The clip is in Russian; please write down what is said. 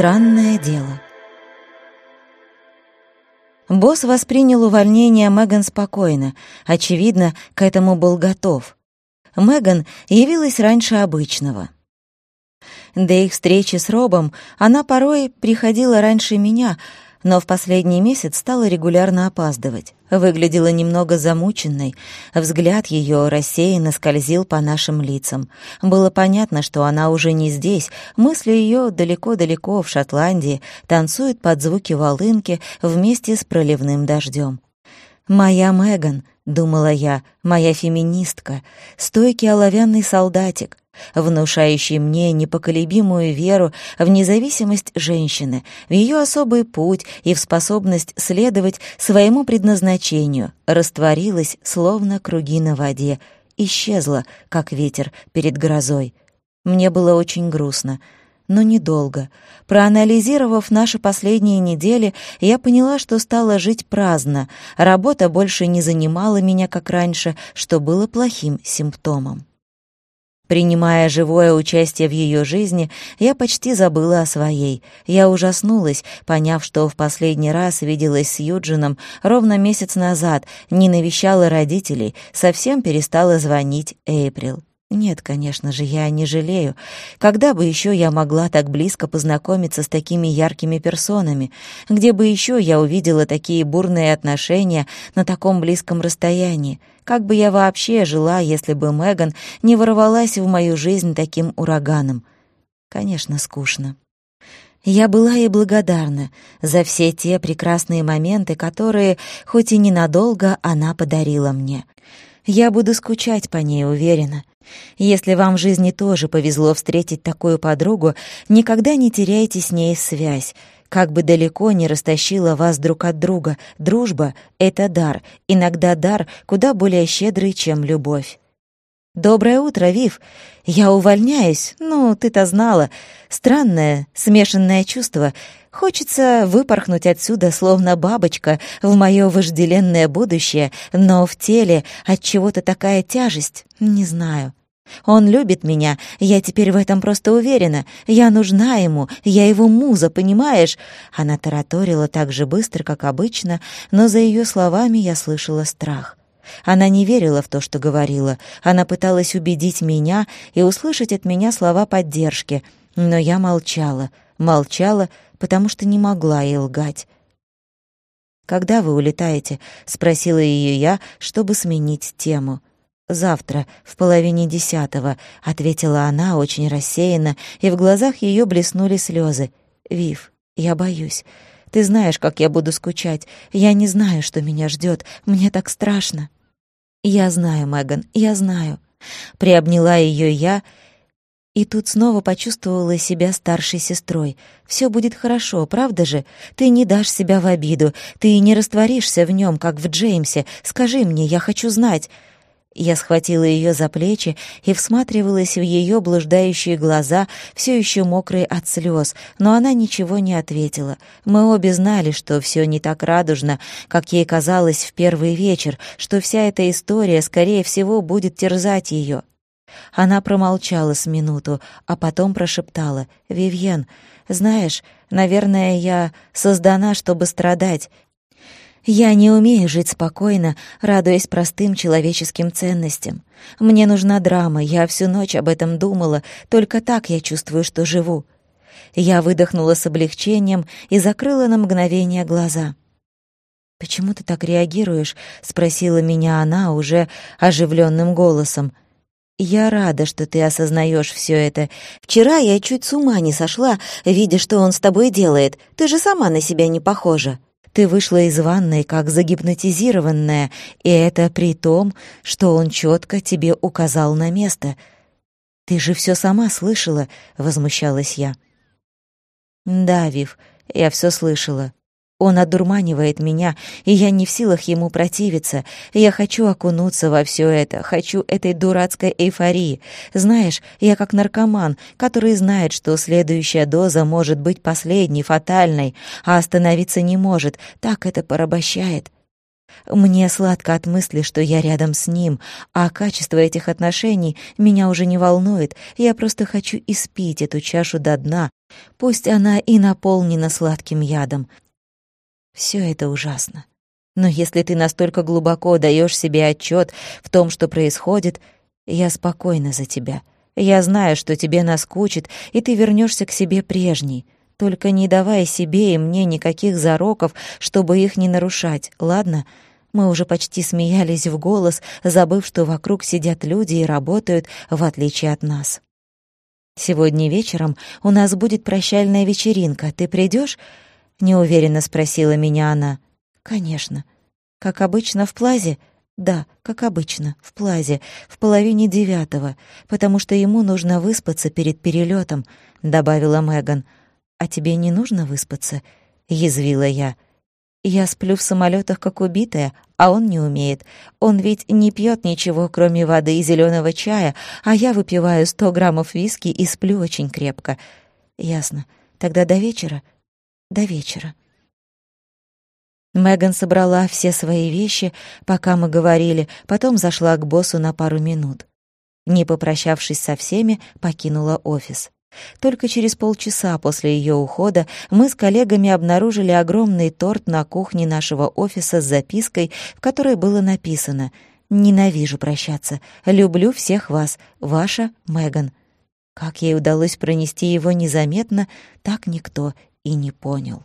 Странное дело. Босс воспринял увольнение Меган спокойно, очевидно, к этому был готов. Меган явилась раньше обычного. До их встречи с Робом она порой приходила раньше меня — но в последний месяц стала регулярно опаздывать. Выглядела немного замученной, взгляд ее рассеянно скользил по нашим лицам. Было понятно, что она уже не здесь, мысли ее далеко-далеко в Шотландии, танцуют под звуки волынки вместе с проливным дождем. «Моя Меган», — думала я, — «моя феминистка, стойкий оловянный солдатик, внушающий мне непоколебимую веру в независимость женщины, в ее особый путь и в способность следовать своему предназначению, растворилась, словно круги на воде, исчезла, как ветер перед грозой. Мне было очень грустно, но недолго. Проанализировав наши последние недели, я поняла, что стала жить праздно, работа больше не занимала меня, как раньше, что было плохим симптомом. Принимая живое участие в ее жизни, я почти забыла о своей. Я ужаснулась, поняв, что в последний раз виделась с Юджином ровно месяц назад, не навещала родителей, совсем перестала звонить Эйприл. Нет, конечно же, я не жалею. Когда бы еще я могла так близко познакомиться с такими яркими персонами? Где бы еще я увидела такие бурные отношения на таком близком расстоянии? Как бы я вообще жила, если бы Меган не ворвалась в мою жизнь таким ураганом? Конечно, скучно. Я была ей благодарна за все те прекрасные моменты, которые, хоть и ненадолго, она подарила мне. Я буду скучать по ней, уверена. Если вам в жизни тоже повезло встретить такую подругу, никогда не теряйте с ней связь. Как бы далеко не растащила вас друг от друга, дружба — это дар, иногда дар куда более щедрый, чем любовь. «Доброе утро, Вив. Я увольняюсь, ну, ты-то знала. Странное, смешанное чувство. Хочется выпорхнуть отсюда, словно бабочка, в мое вожделенное будущее, но в теле от чего-то такая тяжесть, не знаю. Он любит меня, я теперь в этом просто уверена. Я нужна ему, я его муза, понимаешь?» Она тараторила так же быстро, как обычно, но за ее словами я слышала страх. Она не верила в то, что говорила. Она пыталась убедить меня и услышать от меня слова поддержки. Но я молчала, молчала, потому что не могла ей лгать. «Когда вы улетаете?» — спросила ее я, чтобы сменить тему. «Завтра, в половине десятого», — ответила она очень рассеянно, и в глазах ее блеснули слезы. «Вив, я боюсь. Ты знаешь, как я буду скучать. Я не знаю, что меня ждет. Мне так страшно». «Я знаю, Меган, я знаю». Приобняла ее я, и тут снова почувствовала себя старшей сестрой. Все будет хорошо, правда же? Ты не дашь себя в обиду, ты не растворишься в нем, как в Джеймсе. Скажи мне, я хочу знать». Я схватила ее за плечи и всматривалась в ее блуждающие глаза, все еще мокрые от слез, но она ничего не ответила. Мы обе знали, что все не так радужно, как ей казалось в первый вечер, что вся эта история, скорее всего, будет терзать ее. Она промолчала с минуту, а потом прошептала «Вивьен, знаешь, наверное, я создана, чтобы страдать. Я не умею жить спокойно, радуясь простым человеческим ценностям. Мне нужна драма, я всю ночь об этом думала, только так я чувствую, что живу. Я выдохнула с облегчением и закрыла на мгновение глаза. «Почему ты так реагируешь?» — спросила меня она уже оживленным голосом. «Я рада, что ты осознаешь все это. Вчера я чуть с ума не сошла, видя, что он с тобой делает. Ты же сама на себя не похожа». Ты вышла из ванной как загипнотизированная, и это при том, что он четко тебе указал на место. Ты же все сама слышала, возмущалась я. Да, Вив, я все слышала. Он одурманивает меня, и я не в силах ему противиться. Я хочу окунуться во все это, хочу этой дурацкой эйфории. Знаешь, я как наркоман, который знает, что следующая доза может быть последней, фатальной, а остановиться не может. Так это порабощает. Мне сладко от мысли, что я рядом с ним, а качество этих отношений меня уже не волнует. Я просто хочу испить эту чашу до дна, Пусть она и наполнена сладким ядом. Все это ужасно. Но если ты настолько глубоко даешь себе отчет в том, что происходит, я спокойна за тебя. Я знаю, что тебе наскучит, и ты вернешься к себе прежней. Только не давай себе и мне никаких зароков, чтобы их не нарушать, ладно? Мы уже почти смеялись в голос, забыв, что вокруг сидят люди и работают, в отличие от нас. Сегодня вечером у нас будет прощальная вечеринка. Ты придешь? Неуверенно спросила меня она. Конечно. Как обычно в плазе? Да, как обычно, в плазе, в половине девятого, потому что ему нужно выспаться перед перелетом, добавила Меган. А тебе не нужно выспаться? язвила я. Я сплю в самолетах как убитая, а он не умеет. Он ведь не пьет ничего, кроме воды и зеленого чая, а я выпиваю сто граммов виски и сплю очень крепко. Ясно. Тогда до вечера? До вечера. Меган собрала все свои вещи, пока мы говорили, потом зашла к боссу на пару минут. Не попрощавшись со всеми, покинула офис. Только через полчаса после ее ухода мы с коллегами обнаружили огромный торт на кухне нашего офиса с запиской, в которой было написано «Ненавижу прощаться. Люблю всех вас. Ваша Меган». Как ей удалось пронести его незаметно, так никто и не понял.